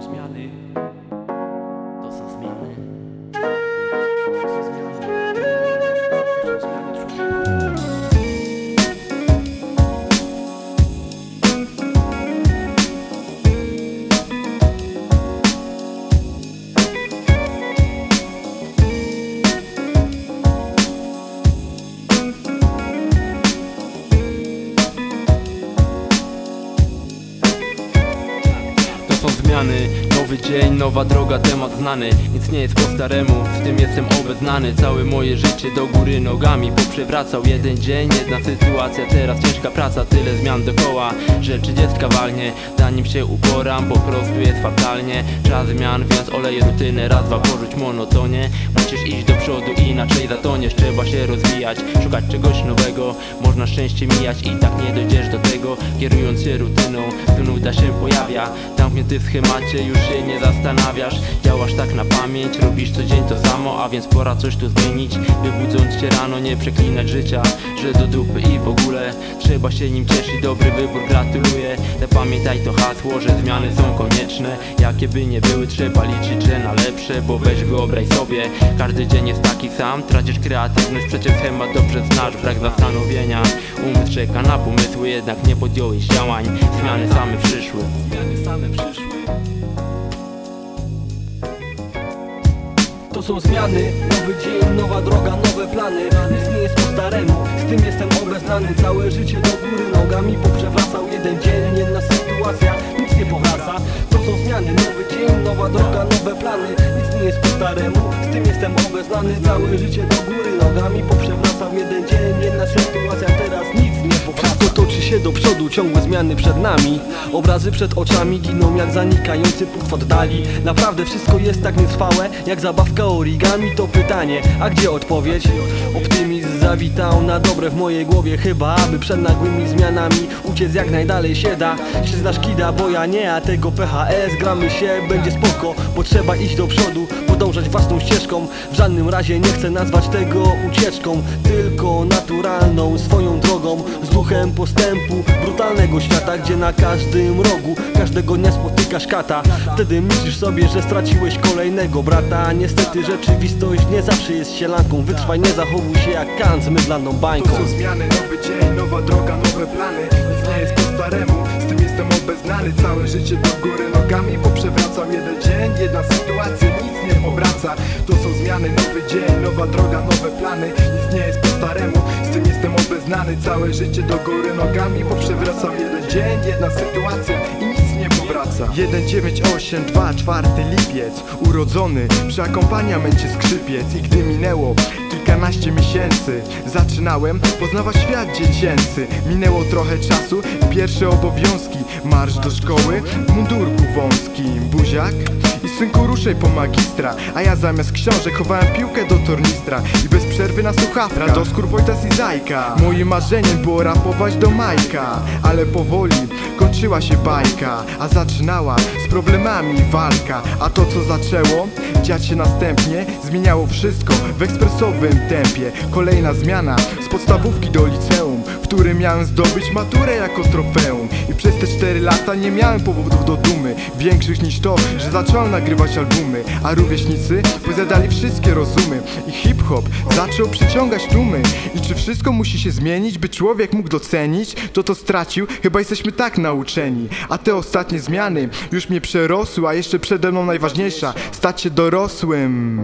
zmiany. Zmiany, nowy dzień, nowa droga, temat znany. Nic nie jest po staremu, w tym jestem obeznany. Całe moje życie do góry nogami poprzewracał. Jeden dzień, jedna sytuacja, teraz ciężka praca. Tyle zmian dokoła, że trzydziestka walnie. Zanim się uporam, po prostu jest fatalnie. Czas zmian, więc oleję rutynę. Raz, dwa, porzuć monotonię. Musisz iść do przodu, inaczej zatoniesz. Trzeba się rozwijać, szukać czegoś nowego. Można szczęście mijać i tak nie dojdziesz do tego. Kierując się rutyną, tu nuda się pojawia. Zamknięty w schemacie, już się nie zastanawiasz. Działasz tak na pamięć, robisz co dzień to samo A więc pora coś tu zmienić Wybudząc się rano, nie przeklinać życia Że do dupy i w ogóle Trzeba się nim cieszyć, dobry wybór, gratuluję Zapamiętaj to hasło, że zmiany są konieczne. Jakie by nie były, trzeba liczyć, że na lepsze Bo weź wyobraź sobie, każdy dzień jest taki sam. Tracisz kreatywność, przecież schemat dobrze znasz Brak zastanowienia, umysł czeka na pomysły Jednak nie podjąłeś działań, zmiany same przyszły. Zmiany same przyszły. To są zmiany, nowy dzień, nowa droga, nowe plany. Nic nie jest po staremu, z tym jestem obeznany. Całe życie do góry nogami poprzewracał Jeden dzień, jedna sytuacja, nic nie powraca. To są zmiany, nowy dzień, nowa droga, nowe plany. Nic nie jest po staremu, z tym jestem obeznany Całe życie do góry nogami poprzewracał Jeden dzień, jedna sytuacja, teraz nic nie powraca Wszystko toczy się do przodu, ciągłe zmiany przed nami. Obrazy przed oczami giną jak zanikający punkt w oddali. Naprawdę wszystko jest tak nietrwałe jak zabawka origami. To pytanie, a gdzie odpowiedź? Optymizm zawitał na dobre w mojej głowie Chyba aby przed nagłymi zmianami uciec jak najdalej się da. Się znasz kida, bo ja nie, a tego PHS Gramy się, będzie spoko, bo trzeba iść do przodu Podążać własną ścieżką. W żadnym razie nie chcę nazwać tego ucieczką Tylko naturalną swoją drogą. Z duchem postępu brutalnego świata Gdzie na każdym rogu każdego dnia spotykasz kata Wtedy myślisz sobie, że straciłeś kolejnego brata. Niestety rzeczywistość nie zawsze jest sielanką. Wytrwaj, nie zachowuj się jak Kant z mydlaną bańką. To zmiany, nowy dzień, nowa droga, nowe plany. Nic nie jest po staremu, z tym obeznany Całe życie do góry nogami poprzewracam Jeden dzień, jedna sytuacja, nic nie powraca To są zmiany, nowy dzień, nowa droga, nowe plany. Nic nie jest po staremu, z tym jestem obeznany. Całe życie do góry nogami poprzewracam Jeden dzień, jedna sytuacja i nic nie powraca. 1982, 4 lipiec. Urodzony przy akompaniamencie skrzypiec. I gdy minęło kilkanaście miesięcy. Zaczynałem poznawać świat dziecięcy. Minęło trochę czasu i pierwsze obowiązki. Marsz do szkoły w mundurku wąskim Buziak i synku ruszaj po magistra. A ja zamiast książek chowałem piłkę do tornistra. I bez przerwy na słuchawkach. Radoskór, Wojtas i Zajka. Moim marzeniem było rapować do Majka. Ale powoli kończyła się bajka A zaczynała z problemami walka. A to co zaczęło dziać się następnie Zmieniało wszystko w ekspresowym tempie. Kolejna zmiana z podstawówki do liceum którym miałem zdobyć maturę jako trofeum. I przez te 4 lata nie miałem powodów do dumy. Większych niż to, że zacząłem nagrywać albumy. A rówieśnicy pozjadali wszystkie rozumy. I hip-hop zaczął przyciągać tłumy. I czy wszystko musi się zmienić, by człowiek mógł docenić? To to stracił, chyba jesteśmy tak nauczeni. A te ostatnie zmiany już mnie przerosły A jeszcze przede mną najważniejsza, stać się dorosłym